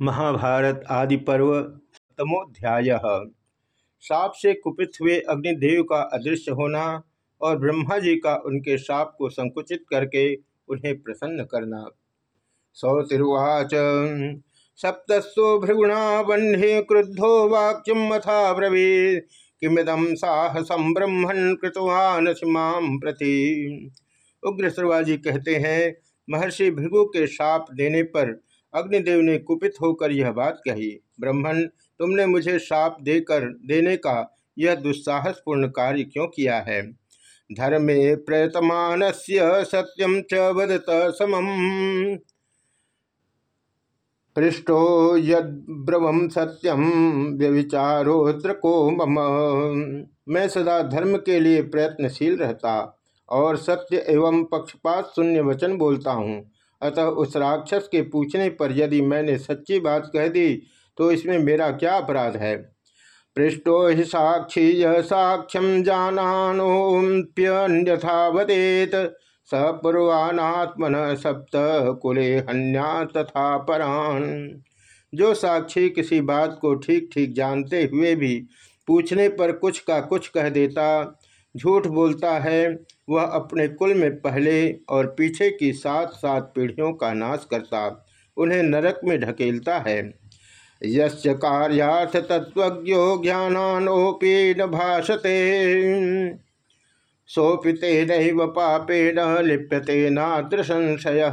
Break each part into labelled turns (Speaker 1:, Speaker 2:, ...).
Speaker 1: महाभारत आदि पर्व सप्तमोध्याय। साप से कुपित हुए अग्निदेव का अदृश्य होना और ब्रह्मा जी का उनके साप को संकुचित करके उन्हें प्रसन्न करना। सौतिर्वाच सप्तस्व भृगुणा बन्हे क्रुद्धो वाक्यम मथा ब्रवी किमिदम साहसम ब्रह्मण कृतवान सीमाम प्रति। उग्र श्रवाजी कहते हैं, महर्षि भृगु के साप देने पर अग्निदेव ने कुपित होकर यह बात कही ब्रह्मण तुमने मुझे साप देकर, देने का यह दुस्साहसपूर्ण कार्य क्यों किया है? धर्मे प्रयतमान सत्यम च वदत समम। पृष्ठो यद्रवम सत्यम व्यविचारोद्र को मम। मैं सदा धर्म के लिए प्रयत्नशील रहता और सत्य एवं पक्षपात शून्य वचन बोलता हूँ। अतः उस राक्षस के पूछने पर यदि मैंने सच्ची बात कह दी तो इसमें मेरा क्या अपराध है? पृष्ठो ही साक्षी साक्ष्यम जानानोप्यन्यथा वदेत सपूर्वानात्मन सप्त कुले हन्या तथा परान। जो साक्षी किसी बात को ठीक ठीक जानते हुए भी पूछने पर कुछ का कुछ कह देता, झूठ बोलता है वह अपने कुल में पहले और पीछे की सात सात पीढ़ियों का नाश करता, उन्हें नरक में ढकेलता है। यस्य कार्यार्थ तत्वज्ञो ज्ञानोपी न भाषते। सोपिते नैव पापेन लिप्यते नात्र संशय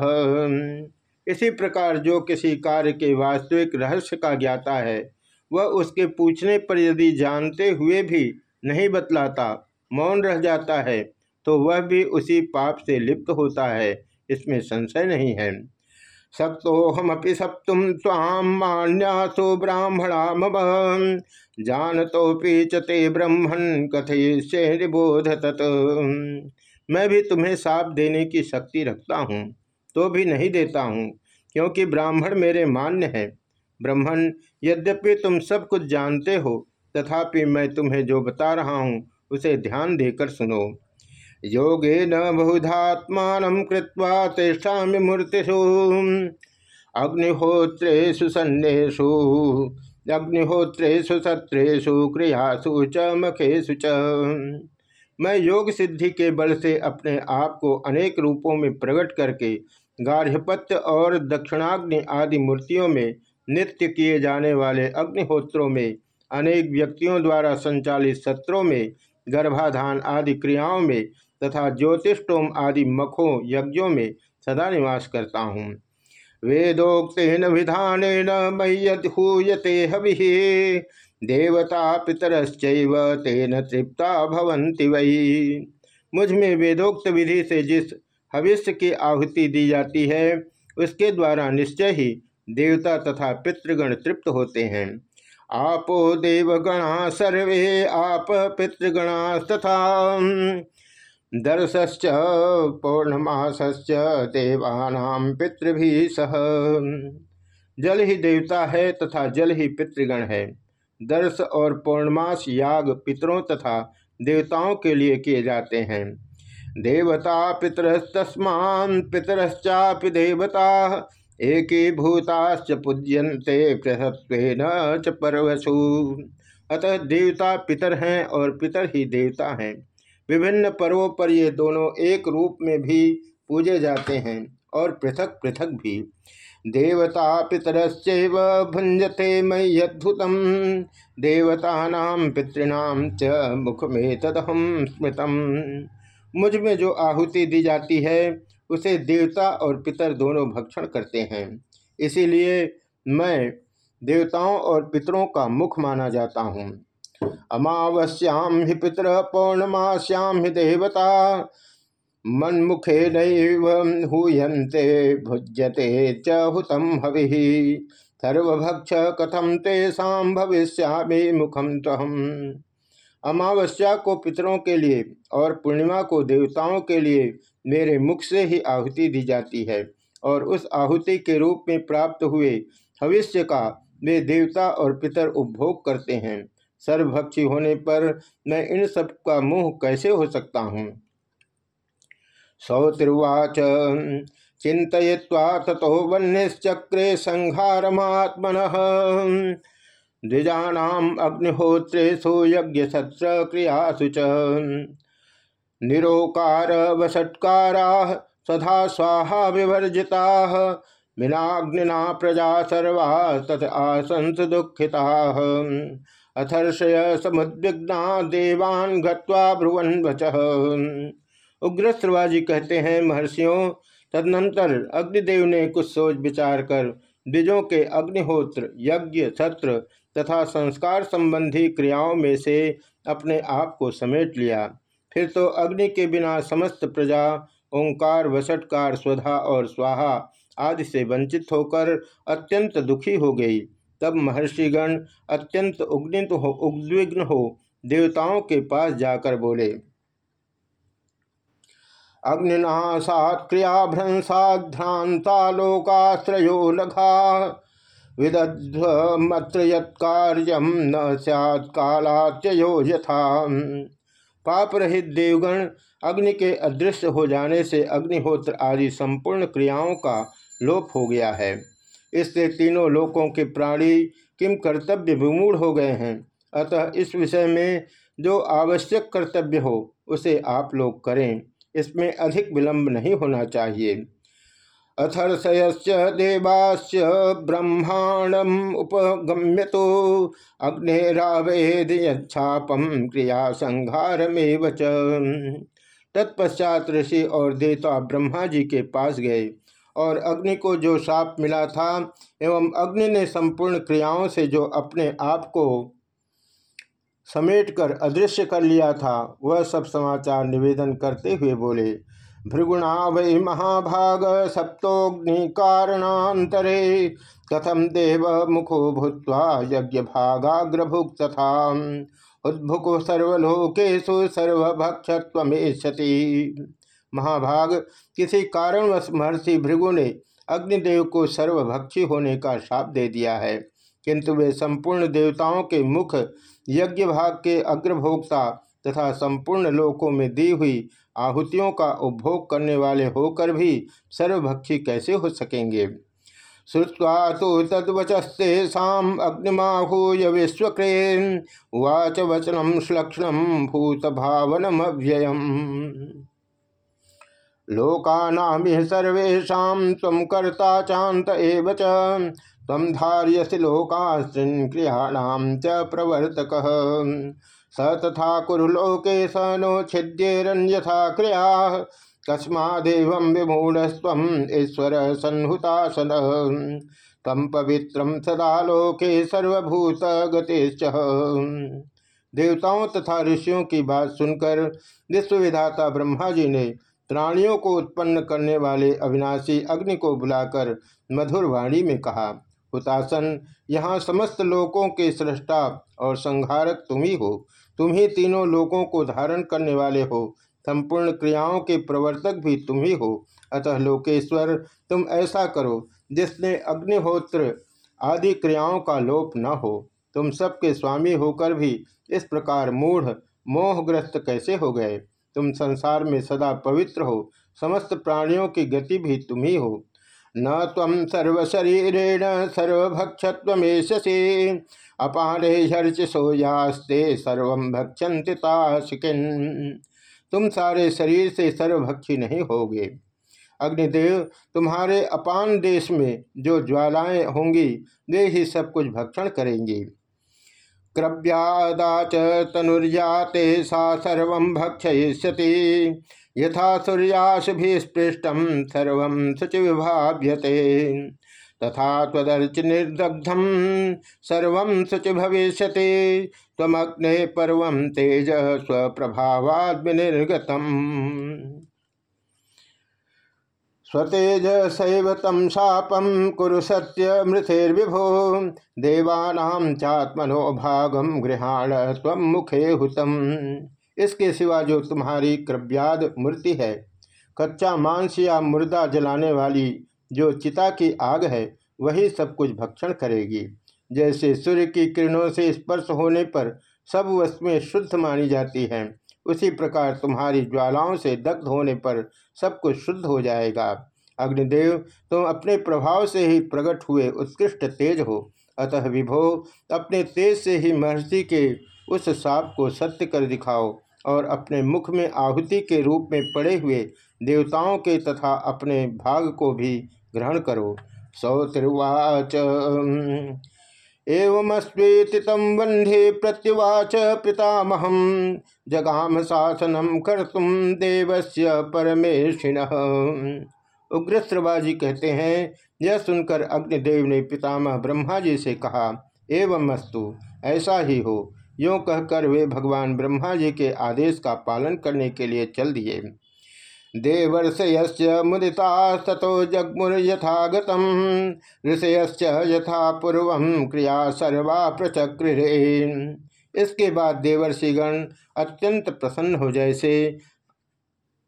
Speaker 1: इसी प्रकार जो किसी कार्य के वास्तविक रहस्य का ज्ञाता है, वह उसके पूछने पर यदि जानते हुए भी नहीं बतलाता, मौन रह जाता है। तो वह भी उसी पाप से लिप्त होता है, इसमें संशय नहीं है। सप्तोहमपि सप्तुम स्वाम मान्यासो ब्राह्मणा मम जान तो पीचते ब्रह्मण कथयिष्य निबोध मैं भी तुम्हें साप देने की शक्ति रखता हूँ तो भी नहीं देता हूँ, क्योंकि ब्राह्मण मेरे मान्य है। ब्राह्मण, यद्यपि तुम सब कुछ जानते हो, तथापि मैं तुम्हें जो बता रहा हूँ, उसे ध्यान देकर सुनो। योगे न बहुधात्मान कृत्वा तेषा मूर्तिषु अग्निहोत्रेषु सन्नेषु, अग्निहोत्रेषु सत्रेषु क्रियासु च मखेशु च। मैं योग सिद्धि के बल से अपने आप को अनेक रूपों में प्रकट करके गार्हपत्य और दक्षिणाग्नि आदि मूर्तियों में नित्य किए जाने वाले अग्निहोत्रों में, अनेक व्यक्तियों द्वारा संचालित सत्रों में, गर्भाधान आदि क्रियाओं में तथा ज्योतिषोम आदि मखों यज्ञों में सदा निवास करता हूँ। वेदोक्न विधान मय्यूयते हवि। देवता पितरश्चैव तेन तृप्ता भवंति वही मुझमें वेदोक्त विधि से जिस हविष्य की आहुति दी जाती है, उसके द्वारा निश्चय ही देवता तथा पितृगण तृप्त होते हैं। आपो देवगणा सर्वे आप पितृगणास्तथा। दर्शश्च, पौर्णमासश्च देवानाम पितृभि सह। जल ही देवता है तथा जल ही पितृगण है। दर्श और पौर्णमास याग पितरों तथा देवताओं के लिए किए जाते हैं। देवता पितरस्तस्मान, पितरश्चापि देवता एक भूताश्च पूज्यंते पृथत्व च परवसु अतः देवता पितर हैं और पितर ही देवता हैं। विभिन्न पर्वों पर ये दोनों एक रूप में भी पूजे जाते हैं और पृथक पृथक भी। देवता पितरश्चैव भुंजते मय्यद्भुतम देवता पितृणाम च मुख में तदहम स्मृतम। मुझमें जो आहुति दी जाती है, उसे देवता और पितर दोनों भक्षण करते हैं। इसीलिए मैं देवताओं और पितरों का मुख माना जाता हूँ। अमावस्याम ही पितर पौर्णमाश्याम ही देवता। मुखे नूयते भुज्यते चुतम हवि। सर्वभक्ष कथम तेषा भविष्या मुखम तहम अमावस्या को पितरों के लिए और पूर्णिमा को देवताओं के लिए मेरे मुख से ही आहुति दी जाती है और उस आहुति के रूप में प्राप्त हुए भविष्य का वे देवता और पितर उपभोग करते हैं। सर्वभक्षी होने पर मैं इन सब का मुँह कैसे हो सकता हूँ? सौतिर्वाच चिंतवा तथो वन्यश्चक्रे संहारमात्मन। द्विजानाम अग्निहोत्रेशु यज्ञ सत्र क्रियासु च। निरोकार वसत्कारा सदा स्वाहा विवर्जिता। विनाग्निना प्रजा सर्वा तथ आसंस दुखिता अथर्षय समुद्विग्ना देवान घत्वा भ्रुवन वच। उग्र श्रवाजी कहते हैं, महर्षियों, तदनंतर अग्निदेव ने कुछ सोच विचार कर द्विजों के अग्निहोत्र, यज्ञ सत्र तथा संस्कार संबंधी क्रियाओं में से अपने आप को समेट लिया। फिर तो अग्नि के बिना समस्त प्रजा, ओंकार वसटकार स्वधा और स्वाहा आदि से वंचित होकर अत्यंत दुखी हो गई। तब महर्षिगण अत्यंत उग्नित हो, उद्विग्न हो देवताओं के पास जाकर बोले अग्निना सात्क्रियाभ्रंसाध्रांता लोकाश्रयो लघा। विदध्वमत्र यत्कार्यम न सत्कालात्ययो यथा पाप रहित देवगण अग्नि के अदृश्य हो जाने से अग्निहोत्र आदि संपूर्ण क्रियाओं का लोप हो गया है। इससे तीनों लोकों के प्राणी किम कर्तव्य विमूढ़ हो गए हैं। अतः इस विषय में जो आवश्यक कर्तव्य हो, उसे आप लोग करें। इसमें अधिक विलंब नहीं होना चाहिए। अथर्षयश्च देवाश्च ब्रह्मांडम उपगम्य तो अग्निरावेद यछापम क्रिया संहार में तत्पश्चात ऋषि और देवता ब्रह्मा जी के पास गए। और अग्नि को जो साप मिला था एवं अग्नि ने संपूर्ण क्रियाओं से जो अपने आप को समेटकर अदृश्य कर लिया था, वह सब समाचार निवेदन करते हुए बोले भृगुणा वै महाभाग सप्तोग्नि कारणांतरे कथम देव मुखो भूत यज्ञ भागाग्रभुक तथा उद्भुको सर्वलोकेशु सर्वभक्षत्वमेशति महाभाग। किसी कारणवश महर्षि भृगु ने अग्निदेव को सर्वभक्षी होने का श्राप दे दिया है। किंतु वे संपूर्ण देवताओं के मुख यज्ञ भाग के अग्रभोक्ता तथा संपूर्ण लोकों में दी हुई आहुतियों का उपभोग करने वाले होकर भी सर्वभक्षी कैसे हो सकेंगे? श्रुवा तो तद्वचस्तेषाम अग्निमाहूय विश्वक्रेन। वाच वचनम श्लक्षण भूत भावनम अव्ययम लोकानामिह सर्वेशा तम कर्ता चांत एव तम धार्यसि लोकास्त्रिन क्रियाणाम च प्रवर्तक। स तथा कुरु लोके स नो छिद्येरन्यथा क्रिया। कस्मादेव विमूढ़स्व ईश्वर सन्हुतासन। तम पवित्रम सदा लोके सर्वभूत गतिश्च देवताओं तथा ऋषियों की बात सुनकर विश्वविधाता ब्रह्मा जी ने प्राणियों को उत्पन्न करने वाले अविनाशी अग्नि को बुलाकर मधुर वाणी में कहा, हुतासन, यहाँ समस्त लोकों के सृष्टा और संहारक तुम ही हो। तुम ही तीनों लोकों को धारण करने वाले हो। संपूर्ण क्रियाओं के प्रवर्तक भी तुम ही हो। अतः लोकेश्वर, तुम ऐसा करो, जिसने अग्निहोत्र आदि क्रियाओं का लोप न हो। तुम सबके स्वामी होकर भी इस प्रकार मूढ़, मोहग्रस्त कैसे हो गए? तुम संसार में सदा पवित्र हो, समस्त प्राणियों की गति भी तुम ही हो। न तम सर्वशरीरेण सर्वभक्षत्वेशसे अपारे हर्च सोयास्ते सर्व भक्षंति तुम सारे शरीर से सर्वभक्षी नहीं होगे। अग्निदेव, तुम्हारे अपान देश में जो ज्वालाएँ होंगी, वे ही सब कुछ भक्षण करेंगी। क्रव्यादा च तनुर्जाते सा सर्व भक्षयिष्यति। यथा सूर्याशुभिस्पृष्टम सर्व शुचिविभाव्यते। तथा त्वदर्च निर्दग्धम सर्व शुचि भविष्य तमग्ने पर्व तेज स्वप्रभावाद विनिर्गतम स्वतेज सैव तम शापम कुरु सत्य मृथेर्विभो। देवानाम चात्मनो भागम गृहाण तम मुखे हुतम। इसके सिवा जो तुम्हारी क्रव्याद मूर्ति है, कच्चा मांस या मुर्दा जलाने वाली जो चिता की आग है, वही सब कुछ भक्षण करेगी। जैसे सूर्य की किरणों से स्पर्श होने पर सब वस्तुएँ शुद्ध मानी जाती हैं। उसी प्रकार तुम्हारी ज्वालाओं से दग्ध होने पर सब कुछ शुद्ध हो जाएगा। अग्निदेव, तुम अपने प्रभाव से ही प्रकट हुए उत्कृष्ट तेज हो। अतः विभो, अपने तेज से ही महर्षि के उस साप को सत्य कर दिखाओ और अपने मुख में आहुति के रूप में पड़े हुए देवताओं के तथा अपने भाग को भी ग्रहण करो। सौतिर्वाच एवमस्वेति तम वंदे प्रत्युवाच पितामहम जगाम शासनम कर तुम देवस्य परमेशिन। उग्रश्रवाजी कहते हैं, यह सुनकर अग्निदेव ने पितामह ब्रह्मा जी से कहा एवं मस्तु ऐसा ही हो। यों कहकर वे भगवान ब्रह्मा जी के आदेश का पालन करने के लिए चल दिए। देवर्षय मुदिता तथो जगमुर यथागत ऋषय यथा पूर्व क्रिया सर्वा प्रचक्र इसके बाद देवर्षिगण अत्यंत प्रसन्न हो जैसे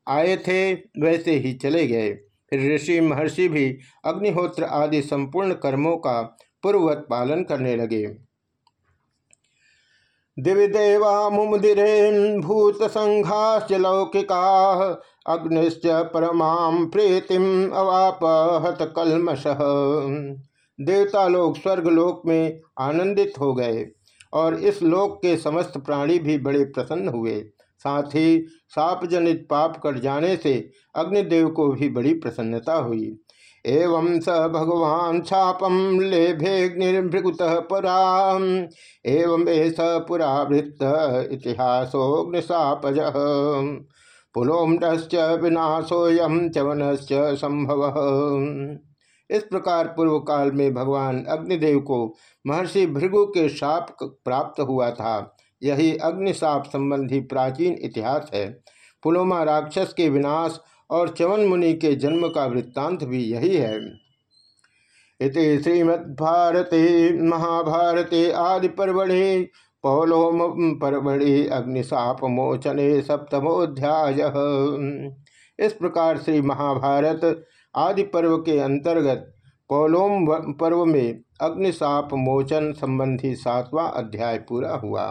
Speaker 1: आए थे, वैसे ही चले गए। फिर ऋषि महर्षि भी अग्निहोत्र आदि संपूर्ण कर्मों का पूर्ववत पालन करने लगे। दिव्य देवा मुमुदिरेन भूत संघाश्च लौकिका, अग्निश्च परमा प्रीतिम अवाप हत कलमश देवता लोग स्वर्ग लोक में आनंदित हो गए और इस लोक के समस्त प्राणी भी बड़े प्रसन्न हुए। साथ ही साप जनित पाप कर जाने से अग्निदेव को भी बड़ी प्रसन्नता हुई। एवं स भगवान छापम लेभेग्निर्भृगुत पुरा। एवं स पुरावृत्त इतिहासोग्निशापज पुलोमश्च विनाशोयम चवनश्च संभव। इस प्रकार पूर्व काल में भगवान अग्निदेव को महर्षि भृगु के शाप प्राप्त हुआ था। यही अग्निशाप संबंधी प्राचीन इतिहास है। पुलोमा राक्षस के विनाश और चवन मुनि के जन्म का वृत्तांत भी यही है। इति श्रीमद्भारते महाभारते आदि पर्वणि पौलोम पर्वणि अग्निशाप मोचने सप्तमोध्याय इस प्रकार श्री महाभारत आदि पर्व के अंतर्गत पौलोम पर्व में अग्निशाप मोचन संबंधी सातवां अध्याय पूरा हुआ।